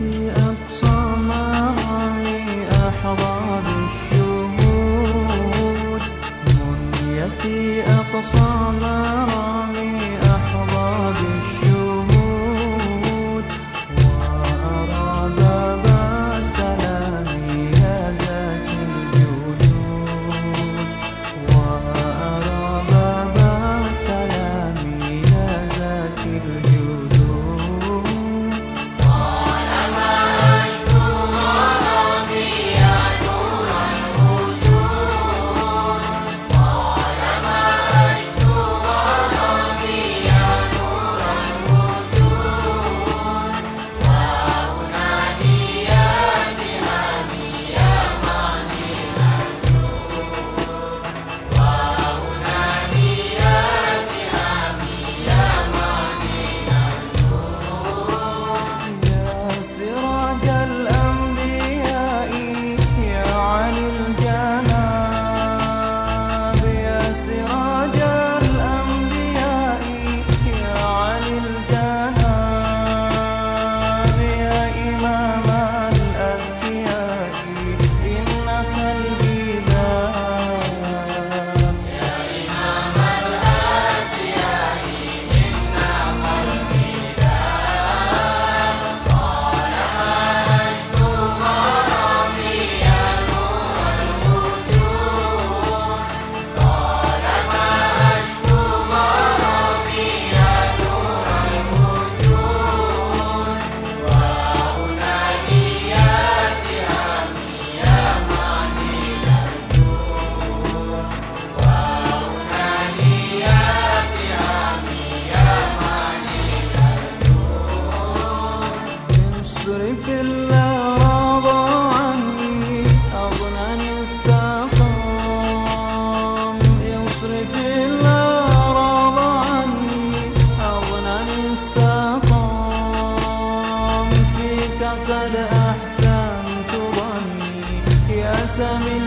أقصى ما Sami